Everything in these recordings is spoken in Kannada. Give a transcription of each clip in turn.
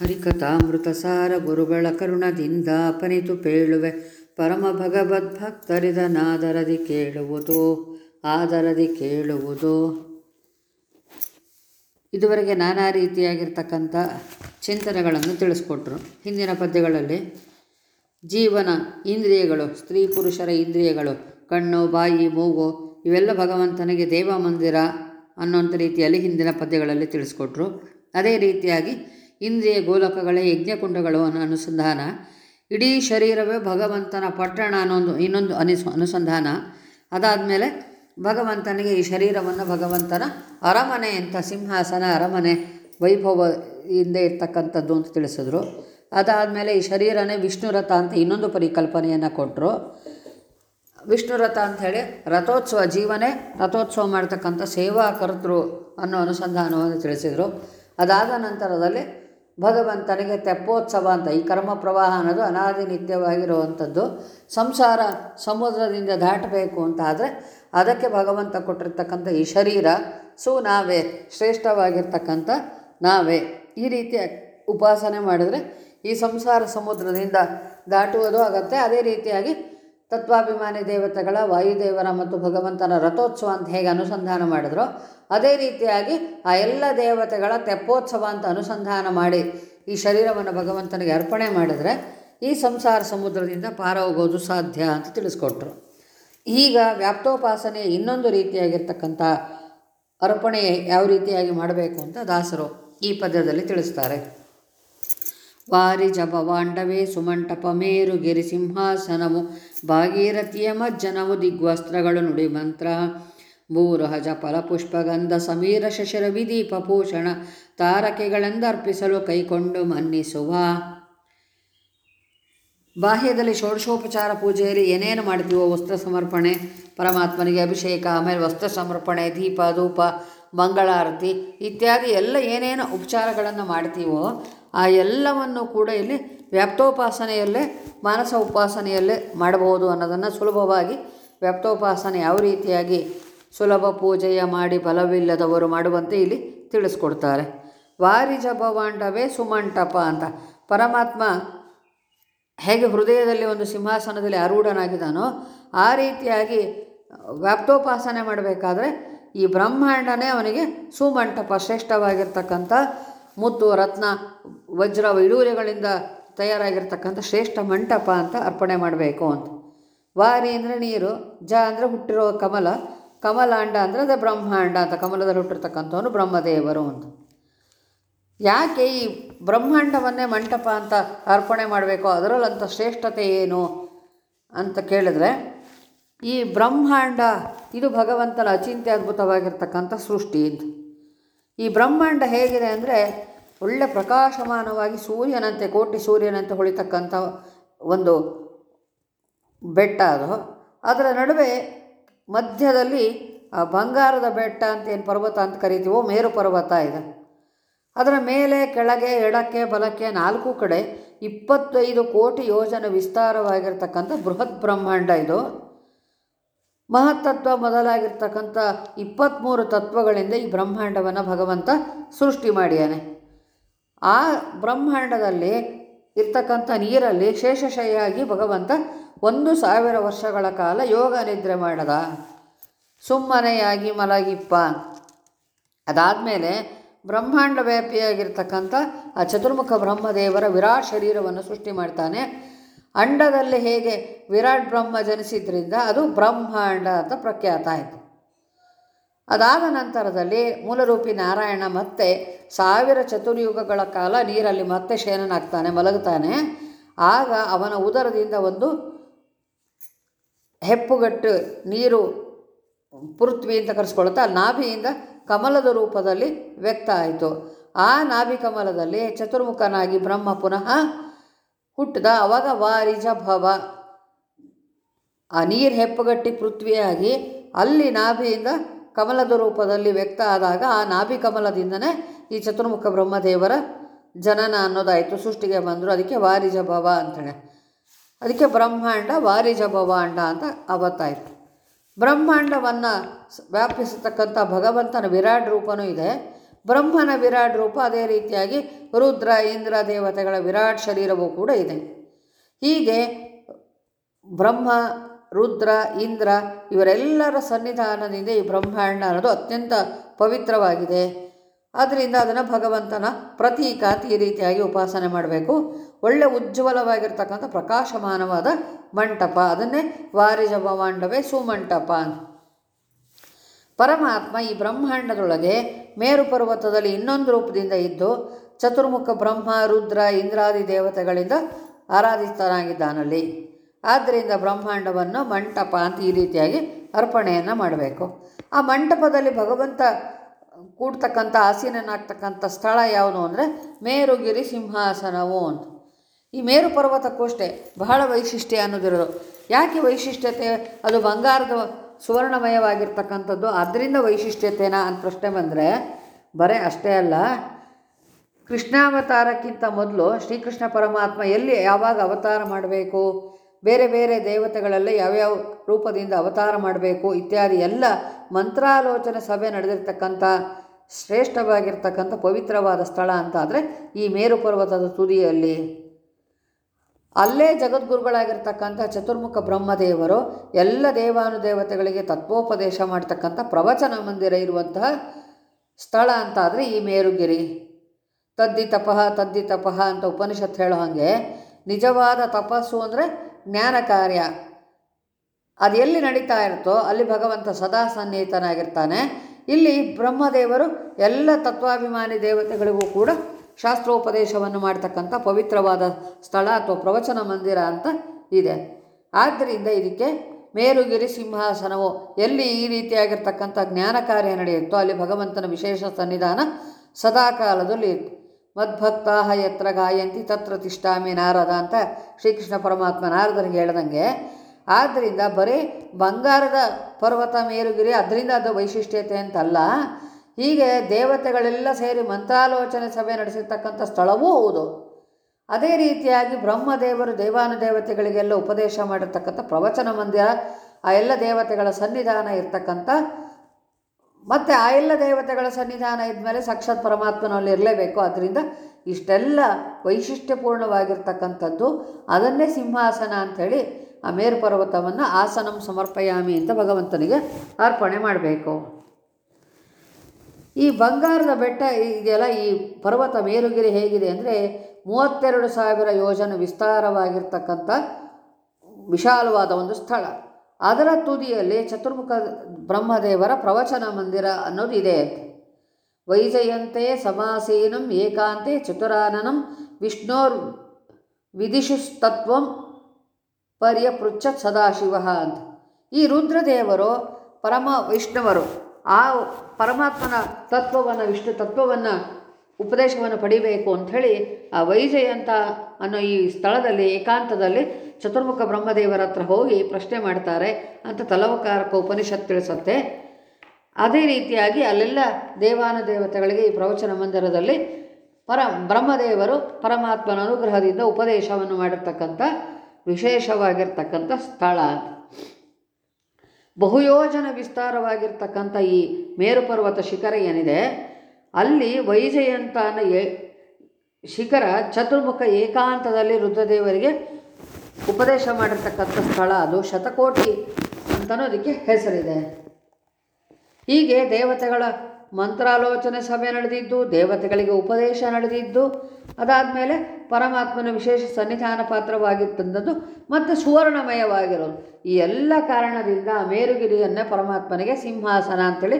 ಹರಿಕಥಾಮೃತ ಸಾರ ಗುರುಗಳ ಕರುಣದಿಂದ ಅಪನಿತು ಪೇಳುವೆ. ಪರಮ ಭಗವದ್ಭಕ್ತರಿದನಾದರದಿ ಕೇಳುವುದು, ಆದರದಿ ಕೇಳುವುದು. ಇದುವರೆಗೆ ನಾನಾ ರೀತಿಯಾಗಿರ್ತಕ್ಕಂಥ ಚಿಂತನೆಗಳನ್ನು ತಿಳಿಸ್ಕೊಟ್ರು. ಹಿಂದಿನ ಪದ್ಯಗಳಲ್ಲಿ, ಜೀವನ ಇಂದ್ರಿಯಗಳು, ಸ್ತ್ರೀ ಪುರುಷರ ಇಂದ್ರಿಯಗಳು, ಕಣ್ಣು, ಬಾಯಿ, ಮೂಗು, ಇವೆಲ್ಲ ಭಗವಂತನಿಗೆ ದೇವ ಮಂದಿರ ಅನ್ನೋಂಥ ರೀತಿಯಲ್ಲಿ ಹಿಂದಿನ ಪದ್ಯಗಳಲ್ಲಿ ತಿಳಿಸ್ಕೊಟ್ರು. ಅದೇ ರೀತಿಯಾಗಿ ಇಂದ್ರಿಯ ಗೋಲಕಗಳೇ ಯಜ್ಞಕುಂಡಗಳು ಅನ್ನೋ ಅನುಸಂಧಾನ. ಇಡೀ ಶರೀರವೇ ಭಗವಂತನ ಪಟ್ಟಣ ಅನ್ನೊಂದು ಇನ್ನೊಂದು ಅನಿಸ್, ಅನುಸಂಧಾನ. ಅದಾದಮೇಲೆ ಭಗವಂತನಿಗೆ ಈ ಶರೀರವನ್ನು ಭಗವಂತನ ಅರಮನೆ ಅಂತ, ಸಿಂಹಾಸನ ಅರಮನೆ ವೈಭವದಿಂದ ಇರ್ತಕ್ಕಂಥದ್ದು ಅಂತ ತಿಳಿಸಿದ್ರು. ಅದಾದಮೇಲೆ ಈ ಶರೀರನೇ ವಿಷ್ಣುರಥ ಅಂತ ಇನ್ನೊಂದು ಪರಿಕಲ್ಪನೆಯನ್ನು ಕೊಟ್ಟರು ವಿಷ್ಣು ರಥ ಅಂಥೇಳಿ ರಥೋತ್ಸವ, ಜೀವನೇ ರಥೋತ್ಸವ ಮಾಡ್ತಕ್ಕಂಥ ಸೇವಾ ಕರ್ತೃ ಅನ್ನೋ ಅನುಸಂಧಾನವನ್ನು ತಿಳಿಸಿದರು. ಅದಾದ ನಂತರದಲ್ಲಿ ಭಗವಂತನಿಗೆ ತೆಪ್ಪೋತ್ಸವ ಅಂತ, ಈ ಕರ್ಮ ಪ್ರವಾಹ ಅನ್ನೋದು ಅನಾದಿ ನಿತ್ಯವಾಗಿರುವಂಥದ್ದು. ಸಂಸಾರ ಸಮುದ್ರದಿಂದ ದಾಟಬೇಕು ಅಂತ ಆದರೆ ಅದಕ್ಕೆ ಭಗವಂತ ಕೊಟ್ಟಿರ್ತಕ್ಕಂಥ ಈ ಶರೀರ, ಸು ನಾವೇ, ಶ್ರೇಷ್ಠವಾಗಿರ್ತಕ್ಕಂಥ ನಾವೇ. ಈ ರೀತಿಯ ಉಪಾಸನೆ ಮಾಡಿದರೆ ಈ ಸಂಸಾರ ಸಮುದ್ರದಿಂದ ದಾಟುವುದು ಆಗತ್ತೆ. ಅದೇ ರೀತಿಯಾಗಿ ತತ್ವಾಭಿಮಾನಿ ದೇವತೆಗಳ, ವಾಯುದೇವರ ಮತ್ತು ಭಗವಂತನ ರಥೋತ್ಸವ ಅಂತ ಹೇಗೆ ಅನುಸಂಧಾನ ಮಾಡಿದ್ರು, ಅದೇ ರೀತಿಯಾಗಿ ಆ ಎಲ್ಲ ದೇವತೆಗಳ ತೆಪ್ಪೋತ್ಸವ ಅಂತ ಅನುಸಂಧಾನ ಮಾಡಿ ಈ ಶರೀರವನ್ನು ಭಗವಂತನಿಗೆ ಅರ್ಪಣೆ ಮಾಡಿದರೆ ಈ ಸಂಸಾರ ಸಮುದ್ರದಿಂದ ಪಾರ ಹೋಗೋದು ಸಾಧ್ಯ ಅಂತ ತಿಳಿಸ್ಕೊಟ್ರು. ಈಗ ವ್ಯಾಪ್ತೋಪಾಸನೆ ಇನ್ನೊಂದು ರೀತಿಯಾಗಿರ್ತಕ್ಕಂಥ ಅರ್ಪಣೆ ಯಾವ ರೀತಿಯಾಗಿ ಮಾಡಬೇಕು ಅಂತ ದಾಸರು ಈ ಪದ್ಯದಲ್ಲಿ ತಿಳಿಸ್ತಾರೆ. ವಾರಿ ಜಪವಾಂಡವೇ ಸುಮಂಟಪ ಮೇರು ಗಿರಿ ಸಿಂಹಾಸನವು, ಭಾಗೀರಥಿಯ ಮಜ್ಜನವು ದಿಗ್ವಸ್ತ್ರಗಳು ನುಡಿ ಮಂತ್ರ. ಭೂರಹಜ ಫಲಪುಷ್ಪಗಂಧ ಸಮೀರ ಶಶಿರ ವಿದೀಪ ಭೂಷಣ ತಾರಕೆಗಳೆಂದರ್ಪಿಸಲು ಕೈಕೊಂಡು ಮನ್ನಿಸುವ. ಬಾಹ್ಯದಲ್ಲಿ ಷೋಡಶೋಪಚಾರ ಪೂಜೆಯಲ್ಲಿ ಏನೇನು ಮಾಡ್ತೀವೋ ವಸ್ತ್ರ ಸಮರ್ಪಣೆ, ಪರಮಾತ್ಮನಿಗೆ ಅಭಿಷೇಕ, ಆಮೇಲೆ ವಸ್ತ್ರ ಸಮರ್ಪಣೆ, ದೀಪ, ಧೂಪ, ಮಂಗಳಾರತಿ ಇತ್ಯಾದಿ ಎಲ್ಲ ಏನೇನು ಉಪಚಾರಗಳನ್ನು ಮಾಡ್ತೀವೋ ಆ ಎಲ್ಲವನ್ನು ಕೂಡ ಇಲ್ಲಿ ವ್ಯಾಪ್ತೋಪಾಸನೆಯಲ್ಲೇ, ಮಾನಸ ಉಪಾಸನೆಯಲ್ಲೇ ಮಾಡಬಹುದು ಅನ್ನೋದನ್ನು ಸುಲಭವಾಗಿ ವ್ಯಾಪ್ತೋಪಾಸನೆ ಯಾವ ರೀತಿಯಾಗಿ ಸುಲಭ ಪೂಜೆಯ ಮಾಡಿ ಫಲವಿಲ್ಲದವರು ಮಾಡುವಂತೆ ಇಲ್ಲಿ ತಿಳಿಸ್ಕೊಡ್ತಾರೆ. ವಾರಿಜ ಭವಾಂಡವೇ ಸುಮಂಟಪ ಅಂತ. ಪರಮಾತ್ಮ ಹೇಗೆ ಹೃದಯದಲ್ಲಿ ಒಂದು ಸಿಂಹಾಸನದಲ್ಲಿ ಆರೂಢನಾಗಿದ್ದಾನೋ ಆ ರೀತಿಯಾಗಿ ವ್ಯಾಪ್ತೋಪಾಸನೆ ಮಾಡಬೇಕಾದ್ರೆ ಈ ಬ್ರಹ್ಮಾಂಡನೇ ಅವನಿಗೆ ಸುಮಂಟಪ ಶ್ರೇಷ್ಠವಾಗಿರ್ತಕ್ಕಂಥ ಮುತ್ತು, ರತ್ನ, ವಜ್ರ, ವೈಡೂರ್ಯಗಳಿಂದ ತಯಾರಾಗಿರ್ತಕ್ಕಂಥ ಶ್ರೇಷ್ಠ ಮಂಟಪ ಅಂತ ಅರ್ಪಣೆ ಮಾಡಬೇಕು ಅಂತ. ವಾರಿ ಅಂದರೆ ನೀರು ಜ ಅಂದರೆ ಹುಟ್ಟಿರೋ ಕಮಲ, ಕಮಲಾಂಡ ಅಂದರೆ ಅದೇ ಬ್ರಹ್ಮಾಂಡ ಅಂತ ಕಮಲದಲ್ಲಿ ಹುಟ್ಟಿರ್ತಕ್ಕಂಥವನು ಬ್ರಹ್ಮದೇವರು ಅಂತ. ಯಾಕೆ ಈ ಬ್ರಹ್ಮಾಂಡವನ್ನೇ ಮಂಟಪ ಅಂತ ಅರ್ಪಣೆ ಮಾಡಬೇಕು? ಅದರಲ್ಲಂಥ ಶ್ರೇಷ್ಠತೆ ಏನು ಅಂತ ಕೇಳಿದ್ರೆ, ಈ ಬ್ರಹ್ಮಾಂಡ ಇದು ಭಗವಂತನ ಅಚಿಂತ್ಯ ಅದ್ಭುತವಾಗಿರ್ತಕ್ಕಂಥ ಸೃಷ್ಟಿ ಅಂತ. ಈ ಬ್ರಹ್ಮಾಂಡ ಹೇಗಿದೆ ಅಂದರೆ ಒಳ್ಳೆ ಪ್ರಕಾಶಮಾನವಾಗಿ ಸೂರ್ಯನಂತೆ, ಕೋಟಿ ಸೂರ್ಯನಂತೆ ಹೊಳಿತಕ್ಕಂಥ ಒಂದು ಬೆಟ್ಟ ಅದು. ಅದರ ನಡುವೆ ಮಧ್ಯದಲ್ಲಿ, ಆ, ಬಂಗಾರದ ಬೆಟ್ಟ ಅಂತ ಏನು ಪರ್ವತ ಅಂತ ಕರಿತೀವೋ, ಮೇರು ಪರ್ವತ ಇದೆ. ಅದರ ಮೇಲೆ, ಕೆಳಗೆ, ಎಡಕ್ಕೆ, ಬಲಕ್ಕೆ ನಾಲ್ಕು ಕಡೆ ಇಪ್ಪತ್ತೈದು ಕೋಟಿ ಯೋಜನೆ ವಿಸ್ತಾರವಾಗಿರ್ತಕ್ಕಂಥ ಬೃಹತ್ ಬ್ರಹ್ಮಾಂಡ ಇದು. ಮಹತ್ತತ್ವ ಮೊದಲಾಗಿರ್ತಕ್ಕಂಥ ಇಪ್ಪತ್ತ್ಮೂರು ತತ್ವಗಳಿಂದ ಈ ಬ್ರಹ್ಮಾಂಡವನ್ನು ಭಗವಂತ ಸೃಷ್ಟಿ ಮಾಡಿಯಾನೆ. ಆ ಬ್ರಹ್ಮಾಂಡದಲ್ಲಿ ಇರ್ತಕ್ಕಂಥ ನೀರಲ್ಲಿ ಶೇಷಶಯಾಗಿ ಭಗವಂತ ಒಂದು ಸಾವಿರ ವರ್ಷಗಳ ಕಾಲ ಯೋಗ ನಿದ್ರೆ ಮಾಡದ. ಸುಮ್ಮನೆಯಾಗಿ ಮಲಗಿಪ್ಪ. ಅದಾದಮೇಲೆ ಬ್ರಹ್ಮಾಂಡ ವ್ಯಾಪಿಯಾಗಿರ್ತಕ್ಕಂಥ ಆ ಚತುರ್ಮುಖ ಬ್ರಹ್ಮದೇವರ ವಿರಾಟ್ ಶರೀರವನ್ನು ಸೃಷ್ಟಿ ಮಾಡ್ತಾನೆ. ಅಂಡದಲ್ಲಿ ಹೇಗೆ ವಿರಾಟ್ ಬ್ರಹ್ಮ ಜನಿಸಿದ್ರಿಂದ ಅದು ಬ್ರಹ್ಮಾಂಡ ಅಂತ ಪ್ರಖ್ಯಾತ ಆಯಿತು. ಅದಾದ ನಂತರದಲ್ಲಿ ಮೂಲರೂಪಿ ನಾರಾಯಣ ಮತ್ತೆ ಸಾವಿರ ಚತುರ್ಯುಗಗಳ ಕಾಲ ನೀರಲ್ಲಿ ಮತ್ತೆ ಶಯನನಾಗ್ತಾನೆ, ಮಲಗುತ್ತಾನೆ. ಆಗ ಅವನ ಉದರದಿಂದ ಒಂದು ಹೆಪ್ಪುಗಟ್ಟು ನೀರು ಪೃಥ್ವಿ ಅಂತ ಕರೆಸ್ಕೊಳ್ತಾ ನಾಭಿಯಿಂದ ಕಮಲದ ರೂಪದಲ್ಲಿ ವ್ಯಕ್ತ ಆಯಿತು. ಆ ನಾಭಿ ಕಮಲದಲ್ಲಿ ಚತುರ್ಮುಖನಾಗಿ ಬ್ರಹ್ಮ ಪುನಃ ಹುಟ್ಟಿದ ಅವಾಗ ವಾರಿಜ ಭವ. ಆ ನೀರು ಹೆಪ್ಪುಗಟ್ಟಿ ಪೃಥ್ವಿಯಾಗಿ ಅಲ್ಲಿ ನಾಭಿಯಿಂದ ಕಮಲದ ರೂಪದಲ್ಲಿ ವ್ಯಕ್ತ ಆದಾಗ ಆ ನಾಭಿ ಕಮಲದಿಂದನೇ ಈ ಚತುರ್ಮುಖ ಬ್ರಹ್ಮದೇವರ ಜನನ ಅನ್ನೋದಾಯಿತು. ಸೃಷ್ಟಿಗೆ ಬಂದರು. ಅದಕ್ಕೆ ವಾರಿಜ ಭವ ಅಂತಾನೆ ಅದಕ್ಕೆ ಬ್ರಹ್ಮಾಂಡ, ವಾರಿಜ ಭವಾಂಡ ಅಂತ ಅವತ್ತಾಯಿತು ಬ್ರಹ್ಮಾಂಡವನ್ನು ವ್ಯಾಪಿಸತಕ್ಕಂಥ ಭಗವಂತನ ವಿರಾಟ್ ರೂಪನೂ ಇದೆ. ಬ್ರಹ್ಮನ ವಿರಾಟ್ ರೂಪ ಅದೇ ರೀತಿಯಾಗಿ ರುದ್ರ, ಇಂದ್ರ ದೇವತೆಗಳ ವಿರಾಟ್ ಶರೀರವೂ ಕೂಡ ಇದೆ. ಹೀಗೆ ಬ್ರಹ್ಮ, ರುದ್ರ, ಇಂದ್ರ ಇವರೆಲ್ಲರ ಸನ್ನಿಧಾನದಿಂದ ಈ ಬ್ರಹ್ಮಾಂಡ ಅನ್ನೋದು ಅತ್ಯಂತ ಪವಿತ್ರವಾಗಿದೆ. ಆದ್ದರಿಂದ ಅದನ್ನು ಭಗವಂತನ ಪ್ರತೀಕ ಅಂತ ಈ ರೀತಿಯಾಗಿ ಉಪಾಸನೆ ಮಾಡಬೇಕು. ಒಳ್ಳೆ ಉಜ್ವಲವಾಗಿರ್ತಕ್ಕಂಥ ಪ್ರಕಾಶಮಾನವಾದ ಮಂಟಪ. ಅದನ್ನೇ ವಾರಿಜ ಮಾಂಡವೇ ಸುಮಂಟಪ ಅಂತ. ಪರಮಾತ್ಮ ಈ ಬ್ರಹ್ಮಾಂಡದೊಳಗೆ ಮೇರು ಪರ್ವತದಲ್ಲಿ ಇನ್ನೊಂದು ರೂಪದಿಂದ ಇದ್ದು ಚತುರ್ಮುಖ ಬ್ರಹ್ಮ, ರುದ್ರ, ಇಂದ್ರಾದಿ ದೇವತೆಗಳಿಂದ ಆರಾಧಿತನಾಗಿದ್ದಾನಲ್ಲಿ. ಆದ್ದರಿಂದ ಬ್ರಹ್ಮಾಂಡವನ್ನು ಮಂಟಪ ಅಂತ ಈ ರೀತಿಯಾಗಿ ಅರ್ಪಣೆಯನ್ನು ಮಾಡಬೇಕು. ಆ ಮಂಟಪದಲ್ಲಿ ಭಗವಂತ ಕೂಡ್ತಕ್ಕಂಥ ಆಸೀನನಾಗ್ತಕ್ಕಂಥ ಸ್ಥಳ ಯಾವುದು ಅಂದರೆ ಮೇರುಗಿರಿ ಸಿಂಹಾಸನವು ಅಂತ. ಈ ಮೇರು ಪರ್ವತಕ್ಕೂ ಅಷ್ಟೇ ಬಹಳ ವೈಶಿಷ್ಟ್ಯ ಅನ್ನೋದಿರೋದು. ಯಾಕೆ ವೈಶಿಷ್ಟ್ಯತೆ? ಅದು ಬಂಗಾರದ ಸುವರ್ಣಮಯವಾಗಿರ್ತಕ್ಕಂಥದ್ದು. ಅದರಿಂದ ವೈಶಿಷ್ಟ್ಯತೆನಾ ಅಂತ ಪ್ರಶ್ನೆ ಬಂದರೆ, ಬರೀ ಅಷ್ಟೇ ಅಲ್ಲ, ಕೃಷ್ಣಾವತಾರಕ್ಕಿಂತ ಮೊದಲು ಶ್ರೀಕೃಷ್ಣ ಪರಮಾತ್ಮ ಎಲ್ಲಿ, ಯಾವಾಗ ಅವತಾರ ಮಾಡಬೇಕು, ಬೇರೆ ಬೇರೆ ದೇವತೆಗಳಲ್ಲಿ ಯಾವ್ಯಾವ ರೂಪದಿಂದ ಅವತಾರ ಮಾಡಬೇಕು ಇತ್ಯಾದಿ ಎಲ್ಲ ಮಂತ್ರಾಲೋಚನೆ ಸಭೆ ನಡೆದಿರ್ತಕ್ಕಂಥ, ಶ್ರೇಷ್ಠವಾಗಿರ್ತಕ್ಕಂಥ ಪವಿತ್ರವಾದ ಸ್ಥಳ ಅಂತ ಈ ಮೇರು ಪರ್ವತದ ತುದಿಯಲ್ಲಿ ಅಲ್ಲೇ ಜಗದ್ಗುರುಗಳಾಗಿರ್ತಕ್ಕಂಥ ಚತುರ್ಮುಖ ಬ್ರಹ್ಮದೇವರು ಎಲ್ಲ ದೇವಾನುದೇವತೆಗಳಿಗೆ ತತ್ವೋಪದೇಶ ಮಾಡ್ತಕ್ಕಂಥ ಪ್ರವಚನ ಮಂದಿರ ಇರುವಂತಹ ಸ್ಥಳ ಅಂತ ಆದರೆ ಈ ಮೇರುಗಿರಿ. ತದ್ದಿ ತಪಃ ತದ್ದಿ ತಪಃ ಅಂತ ಉಪನಿಷತ್ ಹೇಳೋ ಹಾಗೆ ನಿಜವಾದ ತಪಸ್ಸು ಅಂದರೆ ಜ್ಞಾನ ಕಾರ್ಯ. ಅದು ಎಲ್ಲಿ ನಡೀತಾ ಇರುತ್ತೋ ಅಲ್ಲಿ ಭಗವಂತ ಸದಾ ಸನ್ನಿಹಿತನಾಗಿರ್ತಾನೆ. ಇಲ್ಲಿ ಬ್ರಹ್ಮದೇವರು ಎಲ್ಲ ತತ್ವಾಭಿಮಾನಿ ದೇವತೆಗಳಿಗೂ ಕೂಡ ಶಾಸ್ತ್ರೋಪದೇಶವನ್ನು ಮಾಡ್ತಕ್ಕಂಥ ಪವಿತ್ರವಾದ ಸ್ಥಳ ಅಥವಾ ಪ್ರವಚನ ಮಂದಿರ ಅಂತ ಇದೆ. ಆದ್ದರಿಂದ ಇದಕ್ಕೆ ಮೇರುಗಿರಿ ಸಿಂಹಾಸನವು ಎಲ್ಲಿ ಈ ರೀತಿಯಾಗಿರ್ತಕ್ಕಂಥ ಜ್ಞಾನ ಕಾರ್ಯ ನಡೆಯುತ್ತೋ ಅಲ್ಲಿ ಭಗವಂತನ ವಿಶೇಷ ಸನ್ನಿಧಾನ ಸದಾಕಾಲದಲ್ಲಿ ಮದ್ಭಕ್ತಾ ಯತ್ರ ಗಾಯಂತಿ ತತ್ರ ತಿಷ್ಟಾಮಿ ನಾರದ ಅಂತ ಶ್ರೀಕೃಷ್ಣ ಪರಮಾತ್ಮ ನಾರದರಿಗೆ ಹೇಳ್ದಂಗೆ, ಆದ್ದರಿಂದ ಬರೀ ಬಂಗಾರದ ಪರ್ವತ ಮೇರುಗಿರಿ, ಅದರಿಂದ ಅದು ವೈಶಿಷ್ಟ್ಯತೆ ಅಂತಲ್ಲ ಹೀಗೆ ದೇವತೆಗಳೆಲ್ಲ ಸೇರಿ ಮಂತ್ರಾಲೋಚನೆ ಸಭೆ ನಡೆಸಿರ್ತಕ್ಕಂಥ ಸ್ಥಳವೂ ಹೌದು. ಅದೇ ರೀತಿಯಾಗಿ ಬ್ರಹ್ಮದೇವರು ದೇವಾನುದೇವತೆಗಳಿಗೆಲ್ಲ ಉಪದೇಶ ಮಾಡಿರ್ತಕ್ಕಂಥ ಪ್ರವಚನ ಮಂದಿರ, ಆ ಎಲ್ಲ ದೇವತೆಗಳ ಸನ್ನಿಧಾನ ಇರ್ತಕ್ಕಂಥ, ಮತ್ತು ಆ ಎಲ್ಲ ದೇವತೆಗಳ ಸನ್ನಿಧಾನ ಇದ್ಮೇಲೆ ಸಾಕ್ಷಾತ್ ಪರಮಾತ್ಮನಲ್ಲಿ ಇರಲೇಬೇಕು. ಅದರಿಂದ ಇಷ್ಟೆಲ್ಲ ವೈಶಿಷ್ಟ್ಯಪೂರ್ಣವಾಗಿರ್ತಕ್ಕಂಥದ್ದು, ಅದನ್ನೇ ಸಿಂಹಾಸನ ಅಂಥೇಳಿ ಆ ಮೇರು ಪರ್ವತವನ್ನು ಆಸನಂ ಸಮರ್ಪಯಾಮಿ ಅಂತ ಭಗವಂತನಿಗೆ ಅರ್ಪಣೆ ಮಾಡಬೇಕು. ಈ ಬಂಗಾರದ ಬೆಟ್ಟ ಇದೆಯಲ್ಲ ಈ ಪರ್ವತ ಮೇರುಗಿರಿ ಹೇಗಿದೆ ಅಂದರೆ ಮೂವತ್ತೆರಡು ಸಾವಿರ ಯೋಜನೆ ವಿಸ್ತಾರವಾಗಿರ್ತಕ್ಕಂಥ ವಿಶಾಲವಾದ ಒಂದು ಸ್ಥಳ. ಅದರ ತುದಿಯಲ್ಲಿ ಚತುರ್ಮುಖ ಬ್ರಹ್ಮದೇವರ ಪ್ರವಚನ ಮಂದಿರ ಅನ್ನೋದು ಇದೆ ವೈಜಯಂತೆ ಸಮಾಸೀನಂ ಏಕಾಂತೆ ಚತುರಾನನಂ ವಿಷ್ಣೋರ್ ವಿಧಿಷುಸ್ತತ್ವಂ ಪರ್ಯಪೃಚ್ಛತ್ ಸದಾಶಿವ ಅಂತ. ಈ ರುದ್ರದೇವರು ಪರಮ ವಿಷ್ಣುವರು. ಆ ಪರಮಾತ್ಮನ ತತ್ವವನ್ನು, ವಿಷ್ಣು ತತ್ವವನ್ನು, ಉಪದೇಶವನ್ನು ಪಡಿಬೇಕು ಅಂಥೇಳಿ ಆ ವೈಜಯಂತ ಅನ್ನೋ ಈ ಸ್ಥಳದಲ್ಲಿ, ಏಕಾಂತದಲ್ಲಿ ಚತುರ್ಮುಖ ಬ್ರಹ್ಮದೇವರ ಹತ್ರ ಹೋಗಿ ಪ್ರಶ್ನೆ ಮಾಡ್ತಾರೆ ಅಂತ ತಲವಕಾರಕ ಉಪನಿಷತ್ ತಿಳಿಸುತ್ತೆ. ಅದೇ ರೀತಿಯಾಗಿ ಅಲ್ಲೆಲ್ಲ ದೇವಾನುದೇವತೆಗಳಿಗೆ ಈ ಪ್ರವಚನ ಮಂದಿರದಲ್ಲಿ ಪರ ಬ್ರಹ್ಮದೇವರು ಪರಮಾತ್ಮನ ಅನುಗ್ರಹದಿಂದ ಉಪದೇಶವನ್ನು ಮಾಡಿರ್ತಕ್ಕಂಥ ವಿಶೇಷವಾಗಿರ್ತಕ್ಕಂಥ ಸ್ಥಳ ಬಹುಯೋಜನ ವಿಸ್ತಾರವಾಗಿರ್ತಕ್ಕಂಥ ಈ ಮೇರುಪರ್ವತ ಶಿಖರ ಏನಿದೆ, ಅಲ್ಲಿ ವೈಜಯಂತ ಏ ಶಿಖರ ಚತುರ್ಮುಖ ಏಕಾಂತದಲ್ಲಿ ರುದ್ರದೇವರಿಗೆ ಉಪದೇಶ ಮಾಡಿರ್ತಕ್ಕಂಥ ಸ್ಥಳ ಅದು ಶತಕೋಟಿ ಅಂತನೂ ಅದಕ್ಕೆ ಹೆಸರಿದೆ. ಹೀಗೆ ದೇವತೆಗಳ ಮಂತ್ರಾಲೋಚನೆ ಸಭೆ ನಡೆದಿದ್ದು, ದೇವತೆಗಳಿಗೆ ಉಪದೇಶ ನಡೆದಿದ್ದು, ಅದಾದಮೇಲೆ ಪರಮಾತ್ಮನ ವಿಶೇಷ ಸನ್ನಿಧಾನ ಪಾತ್ರವಾಗಿತ್ತಂಥದ್ದು ಮತ್ತು ಸುವರ್ಣಮಯವಾಗಿರೋದು. ಈ ಎಲ್ಲ ಕಾರಣದಿಂದ ಮೇರುಗಿರಿಯನ್ನೇ ಪರಮಾತ್ಮನಿಗೆ ಸಿಂಹಾಸನ ಅಂತೇಳಿ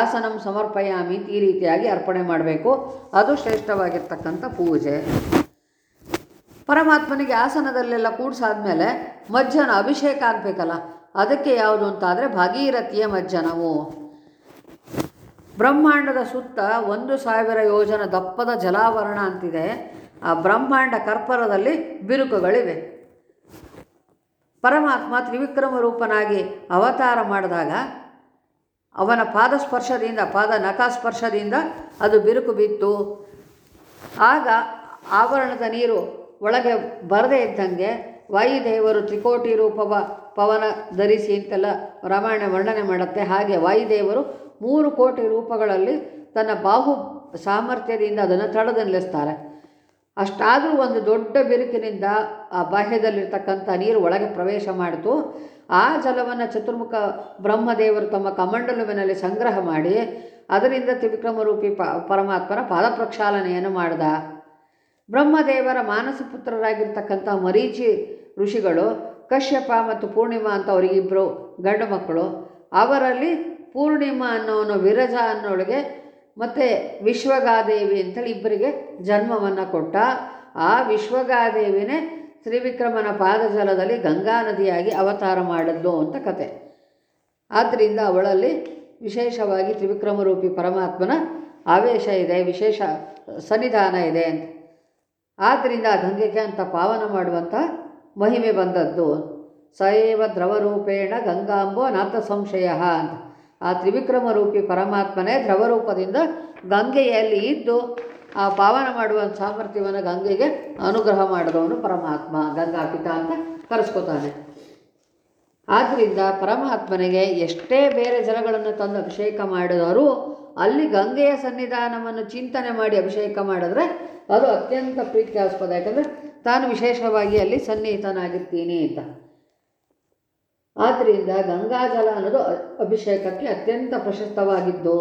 ಆಸನಂ ಸಮರ್ಪಯಾಮಿ ಈ ರೀತಿಯಾಗಿ ಅರ್ಪಣೆ ಮಾಡಬೇಕು. ಅದು ಶ್ರೇಷ್ಠವಾಗಿರ್ತಕ್ಕಂಥ ಪೂಜೆ. ಪರಮಾತ್ಮನಿಗೆ ಆಸನದಲ್ಲೆಲ್ಲ ಕೂಡಿಸಾದ್ಮೇಲೆ ಮಜ್ಜನ ಅಭಿಷೇಕ ಆಗಬೇಕಲ್ಲ, ಅದಕ್ಕೆ ಯಾವುದು ಅಂತಾದರೆ ಭಾಗೀರಥಿಯ ಮಜ್ಜನವು. ಬ್ರಹ್ಮಾಂಡದ ಸುತ್ತ ಒಂದು ಸಾವಿರ ಯೋಜನ ದಪ್ಪದ ಜಲಾವರಣ ಅಂತಿದೆ. ಆ ಬ್ರಹ್ಮಾಂಡ ಕರ್ಪರದಲ್ಲಿ ಬಿರುಕುಗಳಿವೆ. ಪರಮಾತ್ಮ ತ್ರಿವಿಕ್ರಮ ರೂಪನಾಗಿ ಅವತಾರ ಮಾಡಿದಾಗ ಅವನ ಪಾದಸ್ಪರ್ಶದಿಂದ, ಪಾದ ನಖಸ್ಪರ್ಶದಿಂದ ಅದು ಬಿರುಕು ಬಿತ್ತು. ಆಗ ಆವರಣದ ನೀರು ಒಳಗೆ ಬರದೇ ಇದ್ದಂಗೆ ವಾಯುದೇವರು ತ್ರಿಕೋಟಿ ರೂಪವ ಪವನ ಧರಿಸಿ ಅಂತೆಲ್ಲ ರಾಮಾಯಣ ವರ್ಣನೆ ಮಾಡುತ್ತೆ. ಹಾಗೆ ವಾಯುದೇವರು ಮೂರು ಕೋಟಿ ರೂಪಗಳಲ್ಲಿ ತನ್ನ ಬಾಹು ಸಾಮರ್ಥ್ಯದಿಂದ ಅದನ್ನು ತಡೆದು ನಿಲ್ಲಿಸ್ತಾರೆ ಅಷ್ಟಾದರೂ ಒಂದು ದೊಡ್ಡ ಬಿರುಕಿನಿಂದ ಆ ಬಾಹ್ಯದಲ್ಲಿರ್ತಕ್ಕಂಥ ನೀರು ಒಳಗೆ ಪ್ರವೇಶ ಮಾಡಿತು. ಆ ಜಲವನ್ನು ಚತುರ್ಮುಖ ಬ್ರಹ್ಮದೇವರು ತಮ್ಮ ಕಮಂಡಲುವಿನಲ್ಲಿ ಸಂಗ್ರಹ ಮಾಡಿ ಅದರಿಂದ ತ್ರಿವಿಕ್ರಮರೂಪಿ ಪ ಪರಮಾತ್ಮನ ಪಾದ ಪ್ರಕ್ಷಾಲನೆಯನ್ನು ಮಾಡಿದ. ಬ್ರಹ್ಮದೇವರ ಮಾನಸ ಪುತ್ರರಾಗಿರ್ತಕ್ಕಂಥ ಮರೀಚಿ ಋಷಿಗಳು ಕಶ್ಯಪ ಮತ್ತು ಪೂರ್ಣಿಮಾ ಅಂತ ಅವರಿಗಿಬ್ಬರು ಗಂಡು ಮಕ್ಕಳು, ಅವರಲ್ಲಿ ಪೂರ್ಣಿಮಾ ಅನ್ನೋನು ವಿರಜ ಅನ್ನೋಳಿಗೆ ಮತ್ತು ವಿಶ್ವಗಾದೇವಿ ಅಂತೇಳಿ ಇಬ್ಬರಿಗೆ ಜನ್ಮವನ್ನು ಕೊಟ್ಟ. ಆ ವಿಶ್ವಗಾದೇವಿನೇ ತ್ರಿವಿಕ್ರಮನ ಪಾದಜಲದಲ್ಲಿ ಗಂಗಾ ನದಿಯಾಗಿ ಅವತಾರ ಮಾಡಿದ್ಲು ಅಂತ ಕತೆ. ಆದ್ದರಿಂದ ಅವಳಲ್ಲಿ ವಿಶೇಷವಾಗಿ ತ್ರಿವಿಕ್ರಮರೂಪಿ ಪರಮಾತ್ಮನ ಆವೇಶ ಇದೆ, ವಿಶೇಷ ಸನ್ನಿಧಾನ ಇದೆ ಅಂತ. ಆದ್ದರಿಂದ ಗಂಗೆಗೆ ಅಂತ ಪಾವನ ಮಾಡುವಂಥ ಮಹಿಮೆ ಬಂದದ್ದು. ಸಯೇವ ದ್ರವರೂಪೇಣ ಗಂಗಾಂಬೋ ನಾಥ ಸಂಶಯ ಅಂತ. ಆ ತ್ರಿವಿಕ್ರಮ ರೂಪಿ ಪರಮಾತ್ಮನೇ ದ್ರವರೂಪದಿಂದ ಗಂಗೆಯಲ್ಲಿ ಇದ್ದು ಆ ಪಾವನ ಮಾಡುವ ಸಾಮರ್ಥ್ಯವನ್ನು ಗಂಗೆಗೆ ಅನುಗ್ರಹ ಮಾಡಿದವನು ಪರಮಾತ್ಮ, ಗಂಗಾ ಪಿತ ಅಂತ ಕರೆಸ್ಕೋತಾನೆ. ಆದ್ದರಿಂದ ಪರಮಾತ್ಮನಿಗೆ ಎಷ್ಟೇ ಬೇರೆ ಜನಗಳನ್ನು ತಂದು ಅಭಿಷೇಕ ಮಾಡಿದರೂ ಅಲ್ಲಿ ಗಂಗೆಯ ಸನ್ನಿಧಾನವನ್ನು ಚಿಂತನೆ ಮಾಡಿ ಅಭಿಷೇಕ ಮಾಡಿದ್ರೆ ಅದು ಅತ್ಯಂತ ಪ್ರೀತ್ಯಾಸ್ಪದ. ಯಾಕಂದರೆ ತಾನು ವಿಶೇಷವಾಗಿ ಅಲ್ಲಿ ಸನ್ನಿಹಿತನಾಗಿರ್ತೀನಿ ಅಂತ. ಆದ್ದರಿಂದ ಗಂಗಾಜಲ ಅನ್ನೋದು ಅಭಿಷೇಕಕ್ಕೆ ಅತ್ಯಂತ ಪ್ರಶಸ್ತವಾಗಿದ್ದು,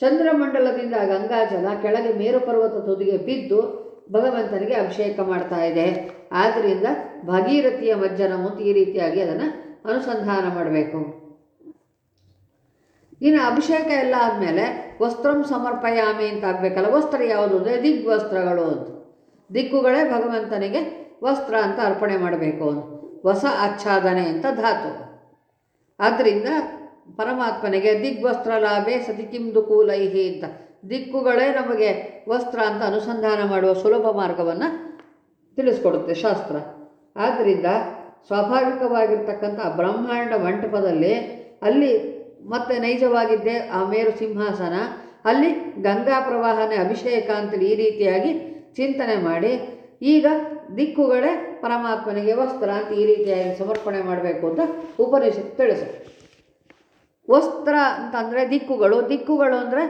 ಚಂದ್ರಮಂಡಲದಿಂದ ಗಂಗಾಜಲ ಕೆಳಗೆ ಮೇರು ಪರ್ವತ ತುದಿಗೆ ಬಿದ್ದು ಭಗವಂತನಿಗೆ ಅಭಿಷೇಕ ಮಾಡ್ತಾ ಇದೆ. ಆದ್ದರಿಂದ ಭಾಗೀರಥಿಯ ಮಜ್ಜನವು ಈ ರೀತಿಯಾಗಿ ಅದನ್ನು ಅನುಸಂಧಾನ ಮಾಡಬೇಕು. ಇನ್ನು ಅಭಿಷೇಕ ಎಲ್ಲ ಆದಮೇಲೆ ವಸ್ತ್ರಂ ಸಮರ್ಪಯಾಮಿ ಅಂತ ಆಗಬೇಕಲ್ಲ, ವಸ್ತ್ರ ಯಾವುದು ಅಂದರೆ ದಿಗ್ವಸ್ತ್ರಗಳು ಅಂತ. ದಿಕ್ಕುಗಳೇ ಭಗವಂತನಿಗೆ ವಸ್ತ್ರ ಅಂತ ಅರ್ಪಣೆ ಮಾಡಬೇಕು ಅಂತ. ಹೊಸ ಆಚ್ಛಾದನೆ ಅಂತ ಧಾತು. ಆದ್ದರಿಂದ ಪರಮಾತ್ಮನಿಗೆ ದಿಗ್ವಸ್ತ್ರ ಲಾಭೆ ಸತಿ ಕಿಂದು ಕೂಲೈಹಿ ಅಂತ. ದಿಕ್ಕುಗಳೇ ನಮಗೆ ವಸ್ತ್ರ ಅಂತ ಅನುಸಂಧಾನ ಮಾಡುವ ಸುಲಭ ಮಾರ್ಗವನ್ನು ತಿಳಿಸ್ಕೊಡುತ್ತೆ ಶಾಸ್ತ್ರ. ಆದ್ದರಿಂದ ಸ್ವಾಭಾವಿಕವಾಗಿರ್ತಕ್ಕಂಥ ಬ್ರಹ್ಮಾಂಡ ಮಂಟಪದಲ್ಲಿ ಅಲ್ಲಿ ಮತ್ತೆ ನೈಜವಾಗಿದ್ದೇ ಆ ಮೇರು ಸಿಂಹಾಸನ, ಅಲ್ಲಿ ಗಂಗಾ ಪ್ರವಾಹನೇ ಅಭಿಷೇಕ ಅಂತೇಳಿ ಈ ರೀತಿಯಾಗಿ ಚಿಂತನೆ ಮಾಡಿ ಈಗ ದಿಕ್ಕುಗಳೇ ಪರಮಾತ್ಮನಿಗೆ ವಸ್ತ್ರ ಅಂತ ಈ ರೀತಿಯಾಗಿ ಸಮರ್ಪಣೆ ಮಾಡಬೇಕು ಅಂತ ಉಪನಿಷತ್ ತಿಳಿಸು. ವಸ್ತ್ರ ಅಂತಂದರೆ ದಿಕ್ಕುಗಳು. ದಿಕ್ಕುಗಳು ಅಂದರೆ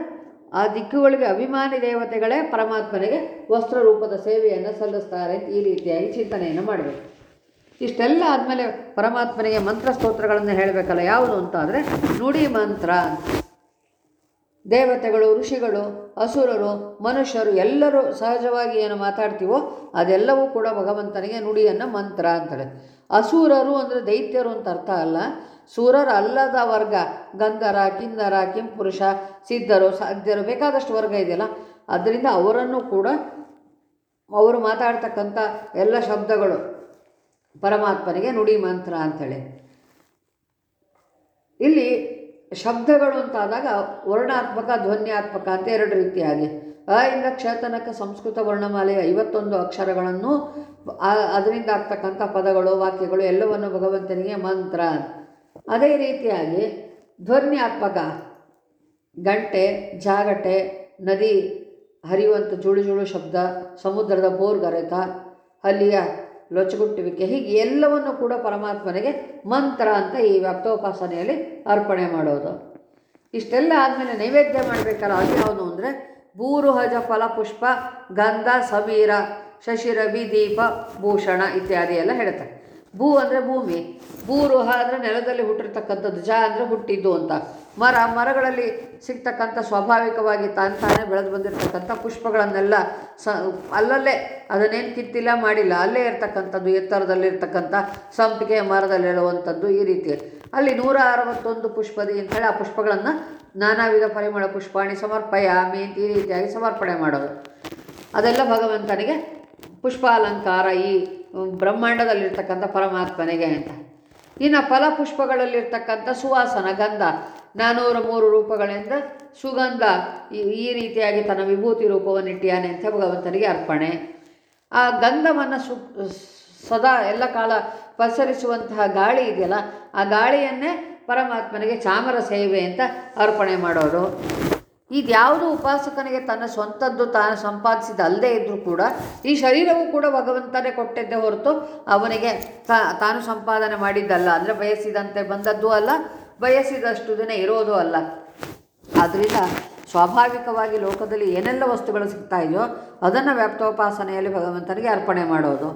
ಆ ದಿಕ್ಕುಗಳಿಗೆ ಅಭಿಮಾನಿ ದೇವತೆಗಳೇ ಪರಮಾತ್ಮನಿಗೆ ವಸ್ತ್ರ ರೂಪದ ಸೇವೆಯನ್ನು ಸಲ್ಲಿಸ್ತಾರೆ ಈ ರೀತಿಯಾಗಿ ಚಿಂತನೆಯನ್ನು ಮಾಡಬೇಕು. ಇಷ್ಟೆಲ್ಲ ಆದಮೇಲೆ ಪರಮಾತ್ಮನಿಗೆ ಮಂತ್ರ ಸ್ತೋತ್ರಗಳನ್ನು ಹೇಳಬೇಕಲ್ಲ, ಯಾವುದು ಅಂತ ಅಂದರೆ ನುಡಿ ಮಂತ್ರ ದೇವತೆಗಳು, ಋಷಿಗಳು, ಅಸುರರು, ಮನುಷ್ಯರು ಎಲ್ಲರೂ ಸಹಜವಾಗಿ ಏನು ಮಾತಾಡ್ತೀವೋ ಅದೆಲ್ಲವೂ ಕೂಡ ಭಗವಂತನಿಗೆ ನುಡಿಯನ್ನು ಮಂತ್ರ ಅಂತಾರೆ. ಅಸುರರು ಅಂದರೆ ದೈತ್ಯರು ಅಂತ ಅರ್ಥ ಅಲ್ಲ. ಸೂರರ ಅಲ್ಲದ ವರ್ಗ, ಗಂಧರ, ಕಿನ್ನರ, ಕಿಂಪುರುಷ, ಸಿದ್ಧರು, ಸಾಧ್ಯರು ಬೇಕಾದಷ್ಟು ವರ್ಗ ಇದೆಯಲ್ಲ. ಅದರಿಂದ ಅವರನ್ನು ಕೂಡ ಅವರು ಮಾತಾಡ್ತಕ್ಕಂಥ ಎಲ್ಲ ಶಬ್ದಗಳು ಪರಮಾತ್ಮನಿಗೆ ನುಡಿ ಮಂತ್ರ ಅಂಥೇಳಿ. ಇಲ್ಲಿ ಶಬ್ದಗಳು ಅಂತಾದಾಗ ವರ್ಣಾತ್ಮಕ, ಧ್ವನ್ಯಾತ್ಮಕ ಅಂತ ಎರಡು ರೀತಿಯಾಗಿ. ಅ ಇಂದ ಕ್ಷತನಕ, ಸಂಸ್ಕೃತ ವರ್ಣಮಾಲೆಯ ಐವತ್ತೊಂದು ಅಕ್ಷರಗಳನ್ನು ಅದರಿಂದ ಆಗ್ತಕ್ಕಂಥ ಪದಗಳು, ವಾಕ್ಯಗಳು ಎಲ್ಲವನ್ನು ಭಗವಂತನಿಗೆ ಮಂತ್ರ ಅದೇ ರೀತಿಯಾಗಿ ಧ್ವನ್ಯಾತ್ಮಕ, ಗಂಟೆ, ಜಾಗಟೆ, ನದಿ ಹರಿಯುವಂಥ ಜುಳು ಜುಳು ಶಬ್ದ, ಸಮುದ್ರದ ಬೋರ್ಗರೆತ, ಅಲ್ಲಿಯ ಲೊಚಗುಟ್ಟುವಿಕೆ. ಹೀಗೆ ಎಲ್ಲವನ್ನು ಕೂಡ ಪರಮಾತ್ಮನಿಗೆ ಮಂತ್ರ ಅಂತ ಈ ವ್ಯಕ್ತೋಪಾಸನೆಯಲ್ಲಿ ಅರ್ಪಣೆ ಮಾಡೋದು. ಇಷ್ಟೆಲ್ಲ ಆದಮೇಲೆ ನೈವೇದ್ಯ ಮಾಡಬೇಕಲ್ಲ, ಅದು ಯಾವುದು ಅಂದರೆ ಭೂರುಹಜ, ಫಲಪುಷ್ಪ, ಗಂಧ, ಸಮೀರ ಶಶಿರವಿ ದೀಪ ಭೂಷಣ ಇತ್ಯಾದಿ ಎಲ್ಲ ಹೇಳ್ತಾರೆ. ಭೂ ಅಂದರೆ ಭೂಮಿ. ಭೂರುಹ ಅಂದರೆ ನೆಲದಲ್ಲಿ ಹುಟ್ಟಿರ್ತಕ್ಕಂಥದ್ದು, ಜ ಅಂದರೆ ಹುಟ್ಟಿದ್ದು ಅಂತ. ಮರ, ಮರಗಳಲ್ಲಿ ಸಿಗ್ತಕ್ಕಂಥ ಸ್ವಾಭಾವಿಕವಾಗಿ ತಾನು ತಾನೇ ಬೆಳೆದು ಬಂದಿರತಕ್ಕಂಥ ಪುಷ್ಪಗಳನ್ನೆಲ್ಲ ಸ, ಅಲ್ಲಲ್ಲೇ ಅದನ್ನೇನು ಕಿತ್ತಿಲ್ಲ, ಮಾಡಿಲ್ಲ, ಅಲ್ಲೇ ಇರ್ತಕ್ಕಂಥದ್ದು, ಎತ್ತರದಲ್ಲಿರ್ತಕ್ಕಂಥ ಸಂಪಿಗೆ ಮರದಲ್ಲಿರುವಂಥದ್ದು ಈ ರೀತಿ. ಅಲ್ಲಿ ನೂರ ಅರವತ್ತೊಂದು ಪುಷ್ಪದಿ ಅಂತೇಳಿ ಆ ಪುಷ್ಪಗಳನ್ನು ನಾನಾ ವಿಧ ಪರಿಮಳ ಪುಷ್ಪಾಣಿ, ಸಮರ್ಪಯ ಮೇಂತಿ ಈ ರೀತಿಯಾಗಿ ಸಮರ್ಪಣೆ ಮಾಡೋದು. ಅದೆಲ್ಲ ಭಗವಂತನಿಗೆ ಪುಷ್ಪಾಲಂಕಾರ ಈ ಬ್ರಹ್ಮಾಂಡದಲ್ಲಿರ್ತಕ್ಕಂಥ ಪರಮಾತ್ಮನಿಗೆ ಅಂತ. ಇನ್ನು ಫಲಪುಷ್ಪಗಳಲ್ಲಿರ್ತಕ್ಕಂಥ ಸುವಾಸನ, ಗಂಧ ನಾನ್ನೂರ ಮೂರು ರೂಪಗಳಿಂದ ಸುಗಂಧ. ಈ ರೀತಿಯಾಗಿ ತನ್ನ ವಿಭೂತಿ ರೂಪವನ್ನು ಇಟ್ಟಿಯಾನೆ ಅಂತ ಭಗವಂತನಿಗೆ ಅರ್ಪಣೆ. ಆ ಗಂಧವನ್ನು ಸು, ಸದಾ ಎಲ್ಲ ಕಾಲ ಪಸರಿಸುವಂತಹ ಗಾಳಿ ಇದೆಯಲ್ಲ, ಆ ಗಾಳಿಯನ್ನೇ ಪರಮಾತ್ಮನಿಗೆ ಚಾಮರ ಸೇವೆ ಅಂತ ಅರ್ಪಣೆ ಮಾಡೋದು. ಇದ್ಯಾವುದು ಉಪಾಸಕನಿಗೆ ತನ್ನ ಸ್ವಂತದ್ದು ತಾನು ಸಂಪಾದಿಸಿದ ಅಲ್ಲದೆ ಇದ್ದರೂ ಕೂಡ, ಈ ಶರೀರವು ಕೂಡ ಭಗವಂತನೇ ಕೊಟ್ಟಿದ್ದೇ ಹೊರತು ಅವನಿಗೆ ತಾನು ಸಂಪಾದನೆ ಮಾಡಿದ್ದಲ್ಲ, ಅಂದರೆ ಬಯಸಿದಂತೆ ಬಂದದ್ದು ಅಲ್ಲ. ಬಯಸಿದಷ್ಟು ದಿನ ಇರೋದು ಅಲ್ಲ. ಆದ್ದರಿಂದ ಸ್ವಾಭಾವಿಕವಾಗಿ ಲೋಕದಲ್ಲಿ ಏನೆಲ್ಲ ವಸ್ತುಗಳು ಸಿಗ್ತಾ ಇದೆಯೋ ಅದನ್ನು ವ್ಯಾಪ್ತೋಪಾಸನೆಯಲ್ಲಿ ಭಗವಂತನಿಗೆ ಅರ್ಪಣೆ ಮಾಡೋದು.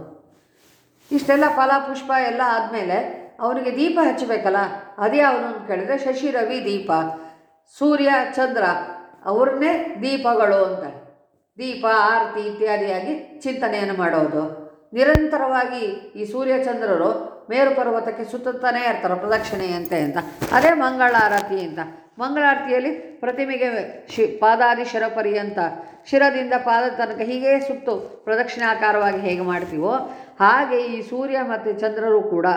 ಇಷ್ಟೆಲ್ಲ ಫಲ, ಪುಷ್ಪ ಎಲ್ಲ ಆದಮೇಲೆ ಅವನಿಗೆ ದೀಪ ಹಚ್ಚಬೇಕಲ್ಲ? ಅದೇ ಅಂತ ಕೇಳಿದರೆ ಶಶಿ ರವಿ ದೀಪ, ಸೂರ್ಯ, ಚಂದ್ರ ಅವ್ರನ್ನೇ ದೀಪಗಳು ಅಂತ ದೀಪ, ಆರತಿ ಇತ್ಯಾದಿಯಾಗಿ ಚಿಂತನೆಯನ್ನು ಮಾಡೋದು. ನಿರಂತರವಾಗಿ ಈ ಸೂರ್ಯಚಂದ್ರರು ಮೇರು ಪರ್ವತಕ್ಕೆ ಸುತ್ತುತ್ತಾನೇ ಇರ್ತಾರೆ ಪ್ರದಕ್ಷಿಣೆಯಂತೆ ಅಂತ ಅದೇ ಮಂಗಳಾರತಿ ಅಂತ. ಮಂಗಳಾರತಿಯಲ್ಲಿ ಪ್ರತಿಮೆಗೆ ಶಿ, ಪಾದಾದಿ ಶಿರಪರ್ಯಂತ ಶಿರದಿಂದ ಪಾದ ತನಕ ಹೀಗೆ ಸುತ್ತು ಪ್ರದಕ್ಷಿಣಾಕಾರವಾಗಿ ಹೇಗೆ ಮಾಡ್ತೀವೋ ಹಾಗೆ ಈ ಸೂರ್ಯ ಮತ್ತು ಚಂದ್ರರು ಕೂಡ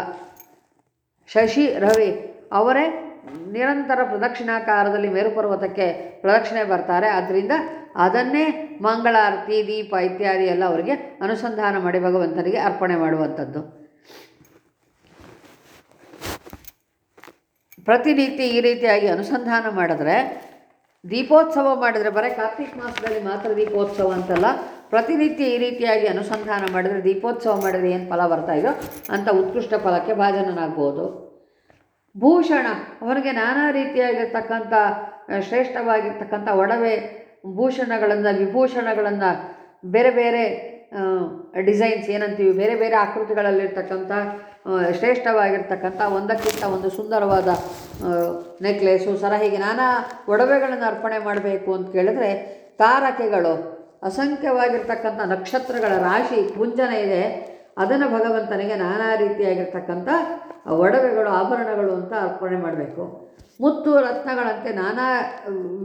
ಶಶಿ, ರವಿ ಅವರೇ ನಿರಂತರ ಪ್ರದಕ್ಷಿಣಾಕಾರದಲ್ಲಿ ಮೇರುಪರ್ವತಕ್ಕೆ ಪ್ರದಕ್ಷಿಣೆ ಬರ್ತಾರೆ. ಆದ್ದರಿಂದ ಅದನ್ನೇ ಮಂಗಳಾರತಿ, ದೀಪ, ಇತ್ಯಾದಿ ಎಲ್ಲ ಅವರಿಗೆ ಅನುಸಂಧಾನ ಮಾಡಿ ಭಗವಂತನಿಗೆ ಅರ್ಪಣೆ ಮಾಡುವಂಥದ್ದು. ಪ್ರತಿನಿತ್ಯ ಈ ರೀತಿಯಾಗಿ ಅನುಸಂಧಾನ ಮಾಡಿದ್ರೆ, ದೀಪೋತ್ಸವ ಮಾಡಿದರೆ, ಬರೀ ಕಾರ್ತಿಕ್ ಮಾಸದಲ್ಲಿ ಮಾತ್ರ ದೀಪೋತ್ಸವ ಅಂತಲ್ಲ, ಪ್ರತಿನಿತ್ಯ ಈ ರೀತಿಯಾಗಿ ಅನುಸಂಧಾನ ಮಾಡಿದರೆ, ದೀಪೋತ್ಸವ ಮಾಡಿದರೆ ಏನು ಫಲ ಬರ್ತಾ ಇದೆಯೋ ಅಂಥ ಉತ್ಕೃಷ್ಟ ಫಲಕ್ಕೆ ಭಾಜನನಾಗ್ಬೋದು ಭೂಷಣ ಅವರಿಗೆ ನಾನಾ ರೀತಿಯಾಗಿರ್ತಕ್ಕಂಥ, ಶ್ರೇಷ್ಠವಾಗಿರ್ತಕ್ಕಂಥ ಒಡವೆ ಭೂಷಣಗಳನ್ನು, ವಿಭೂಷಣಗಳನ್ನು, ಬೇರೆ ಬೇರೆ ಡಿಸೈನ್ಸ್ ಏನಂತೀವಿ, ಬೇರೆ ಬೇರೆ ಆಕೃತಿಗಳಲ್ಲಿರ್ತಕ್ಕಂಥ ಶ್ರೇಷ್ಠವಾಗಿರ್ತಕ್ಕಂಥ, ಒಂದಕ್ಕಿಂತ ಒಂದು ಸುಂದರವಾದ ನೆಕ್ಲೆಸು ಸರ ಹೀಗೆ ನಾನಾ ಒಡವೆಗಳನ್ನು ಅರ್ಪಣೆ ಮಾಡಬೇಕು ಅಂತ ಕೇಳಿದ್ರೆ, ತಾರಕೆಗಳು, ಅಸಂಖ್ಯವಾಗಿರ್ತಕ್ಕಂಥ ನಕ್ಷತ್ರಗಳ ರಾಶಿ, ಪುಂಜನ ಇದೆ. ಅದನ್ನು ಭಗವಂತನಿಗೆ ನಾನಾ ರೀತಿಯಾಗಿರ್ತಕ್ಕಂಥ ಒಡವೆಗಳು, ಆಭರಣಗಳು ಅಂತ ಅರ್ಪಣೆ ಮಾಡಬೇಕು. ಮುತ್ತು ರತ್ನಗಳಂತೆ ನಾನಾ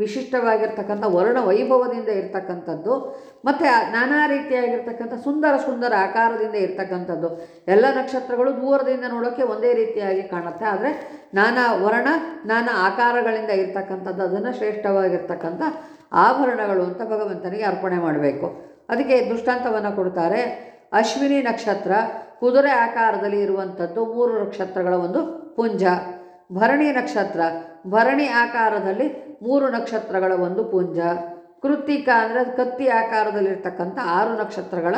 ವಿಶಿಷ್ಟವಾಗಿರ್ತಕ್ಕಂಥ ವರ್ಣ ವೈಭವದಿಂದ ಇರತಕ್ಕಂಥದ್ದು, ಮತ್ತು ನಾನಾ ರೀತಿಯಾಗಿರ್ತಕ್ಕಂಥ ಸುಂದರ ಸುಂದರ ಆಕಾರದಿಂದ ಇರತಕ್ಕಂಥದ್ದು. ಎಲ್ಲ ನಕ್ಷತ್ರಗಳು ದೂರದಿಂದ ನೋಡೋಕ್ಕೆ ಒಂದೇ ರೀತಿಯಾಗಿ ಕಾಣುತ್ತೆ. ಆದರೆ ನಾನಾ ವರ್ಣ, ನಾನಾ ಆಕಾರಗಳಿಂದ ಇರತಕ್ಕಂಥದ್ದು ಅದನ್ನು ಶ್ರೇಷ್ಠವಾಗಿರ್ತಕ್ಕಂಥ ಆಭರಣಗಳು ಅಂತ ಭಗವಂತನಿಗೆ ಅರ್ಪಣೆ ಮಾಡಬೇಕು. ಅದಕ್ಕೆ ದೃಷ್ಟಾಂತವನ್ನು ಕೊಡ್ತಾರೆ. ಅಶ್ವಿನಿ ನಕ್ಷತ್ರ ಕುದುರೆ ಆಕಾರದಲ್ಲಿ ಇರುವಂಥದ್ದು ಮೂರು ನಕ್ಷತ್ರಗಳ ಒಂದು ಪುಂಜ. ಭರಣಿ ನಕ್ಷತ್ರ, ಭರಣಿ ಆಕಾರದಲ್ಲಿ ಮೂರು ನಕ್ಷತ್ರಗಳ ಒಂದು ಪುಂಜ. ಕೃತಿಕ ಅಂದರೆ ಕತ್ತಿ ಆಕಾರದಲ್ಲಿರ್ತಕ್ಕಂಥ ಆರು ನಕ್ಷತ್ರಗಳ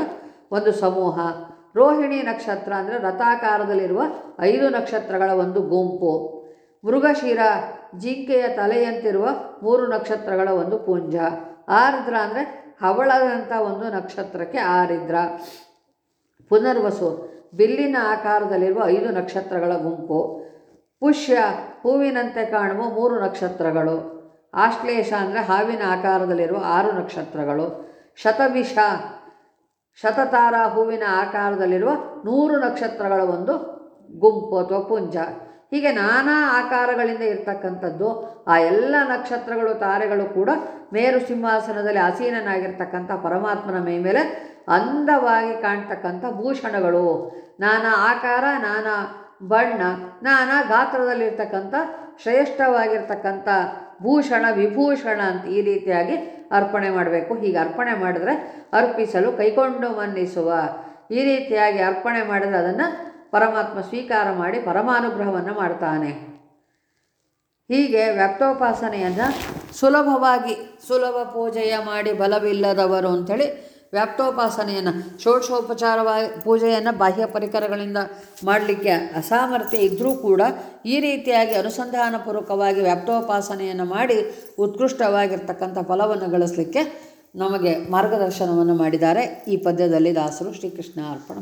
ಒಂದು ಸಮೂಹ. ರೋಹಿಣಿ ನಕ್ಷತ್ರ ಅಂದರೆ ರಥಾಕಾರದಲ್ಲಿರುವ ಐದು ನಕ್ಷತ್ರಗಳ ಒಂದು ಗುಂಪು. ಮೃಗಶಿರ, ಜಿಂಕೆಯ ತಲೆಯಂತಿರುವ ಮೂರು ನಕ್ಷತ್ರಗಳ ಒಂದು ಪುಂಜ. ಆರಿದ್ರ ಅಂದರೆ ಹವಳದಂಥ ಒಂದು ನಕ್ಷತ್ರಕ್ಕೆ ಆರಿದ್ರ. ಪುನರ್ವಸು. ಬಿಲ್ಲಿನ ಆಕಾರದಲ್ಲಿರುವ ಐದು ನಕ್ಷತ್ರಗಳ ಗುಂಪು. ಪುಷ್ಯ, ಹೂವಿನಂತೆ ಕಾಣುವ ಮೂರು ನಕ್ಷತ್ರಗಳು. ಆಶ್ಲೇಷ ಅಂದರೆ ಹಾವಿನ ಆಕಾರದಲ್ಲಿರುವ ಆರು ನಕ್ಷತ್ರಗಳು. ಶತವಿಷ, ಶತತಾರ ಹೂವಿನ ಆಕಾರದಲ್ಲಿರುವ ನೂರು ನಕ್ಷತ್ರಗಳ ಒಂದು ಗುಂಪು ಅಥವಾ ಪುಂಜ. ಹೀಗೆ ನಾನಾ ಆಕಾರಗಳಿಂದ ಇರ್ತಕ್ಕಂಥದ್ದು, ಆ ಎಲ್ಲ ನಕ್ಷತ್ರಗಳು, ತಾರೆಗಳು ಕೂಡ ಮೇರು ಸಿಂಹಾಸನದಲ್ಲಿ ಆಸೀನನಾಗಿರ್ತಕ್ಕಂಥ ಪರಮಾತ್ಮನ ಮೈ ಮೇಲೆ ಅಂದವಾಗಿ ಕಾಣ್ತಕ್ಕಂಥ ಭೂಷಣಗಳು. ನಾನಾ ಆಕಾರ, ನಾನಾ ಬಣ್ಣ, ನಾನಾ ಗಾತ್ರದಲ್ಲಿರ್ತಕ್ಕಂಥ ಶ್ರೇಷ್ಠವಾಗಿರ್ತಕ್ಕಂಥ ಭೂಷಣ, ವಿಭೂಷಣ ಅಂತ ಈ ರೀತಿಯಾಗಿ ಅರ್ಪಣೆ ಮಾಡಬೇಕು. ಹೀಗೆ ಅರ್ಪಣೆ ಮಾಡಿದ್ರೆ ಅರ್ಪಿಸಲು ಕೈಕೊಂಡು ಮನ್ನಿಸುವ. ಈ ರೀತಿಯಾಗಿ ಅರ್ಪಣೆ ಮಾಡಿದರೆ ಅದನ್ನು ಪರಮಾತ್ಮ ಸ್ವೀಕಾರ ಮಾಡಿ ಪರಮಾನುಗ್ರಹವನ್ನು ಮಾಡ್ತಾನೆ. ಹೀಗೆ ವ್ಯಕ್ತೋಪಾಸನೆಯನ್ನು ಸುಲಭವಾಗಿ, ಸುಲಭ ಪೂಜೆಯ ಮಾಡಿ ಬಲವಿಲ್ಲದವರು ಅಂಥೇಳಿ ವ್ಯಾಪ್ತೋಪಾಸನೆಯನ್ನು ಷೋಡಶೋಪಚಾರವಾಗಿ ಪೂಜೆಯನ್ನು ಬಾಹ್ಯ ಪರಿಕರಗಳಿಂದ ಮಾಡಲಿಕ್ಕೆ ಅಸಾಮರ್ಥ್ಯ ಇದ್ದರೂ ಕೂಡ ಈ ರೀತಿಯಾಗಿ ಅನುಸಂಧಾನಪೂರ್ವಕವಾಗಿ ವ್ಯಾಪ್ತೋಪಾಸನೆಯನ್ನು ಮಾಡಿ ಉತ್ಕೃಷ್ಟವಾಗಿರ್ತಕ್ಕಂಥ ಫಲವನ್ನು ಗಳಿಸಲಿಕ್ಕೆ ನಮಗೆ ಮಾರ್ಗದರ್ಶನವನ್ನು ಮಾಡಿದ್ದಾರೆ. ಈ ಪದ್ಯದಲ್ಲಿ ದಾಸರು ಶ್ರೀಕೃಷ್ಣ ಅರ್ಪಣ